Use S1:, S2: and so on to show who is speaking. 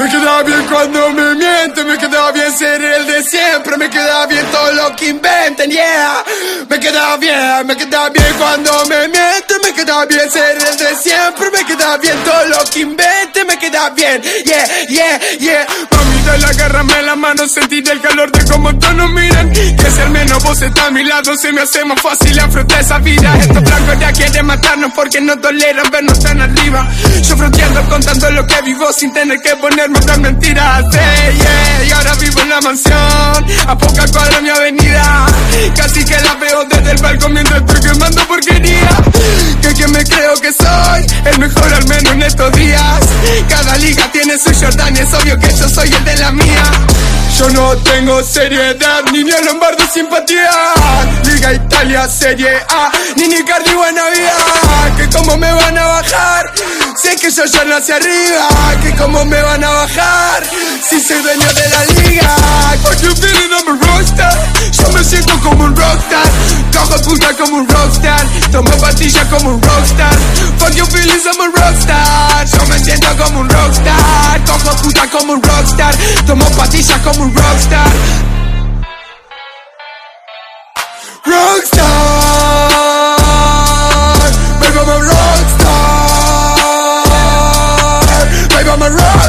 S1: Me queda bien cuando me mienten, me queda bien ser el de siempre, me queda bien todo lo que inventen, yeah. Me queda bien, me queda bien cuando me mienten, me queda bien ser el de siempre, me queda bien todo lo que inventen, me queda bien, yeah, yeah, yeah. De la agárrame la mano, sentir el calor de cómo todos nos miran. Que si al menos vos estás a mi lado, se me hace más fácil afrontar esa vida. Estos blancos ya quieren matarnos porque no toleran vernos tan arriba. Yo fronteando contando lo que vivo sin tener que ponerme otras mentiras. Hey, yeah, y ahora vivo en la mansión, a poca cuadra mi avenida. Casi que la veo desde el balcón mientras estoy quemando porquería. Que me creo que soy el mejor al menos en estos días. Cada liga tiene su Jordan y es obvio que yo soy el de la mía. Yo no tengo seriedad, ni ni Lombardo simpatía. Liga Italia, Serie A, ni ni Cardi buena vida. Que como me van a bajar, sé que yo ya nací arriba. Que como me van a bajar, si soy dueño de la liga. I talk a puta como un rockstar Tomo pastillas como un rockstar Fuck your feelings, I'm a rockstar Yo me entiendo como a rockstar Cojo puta como un rockstar Tomo pastillas como un rockstar Rockstar Baby, I'm a rockstar Baby, I'm a rockstar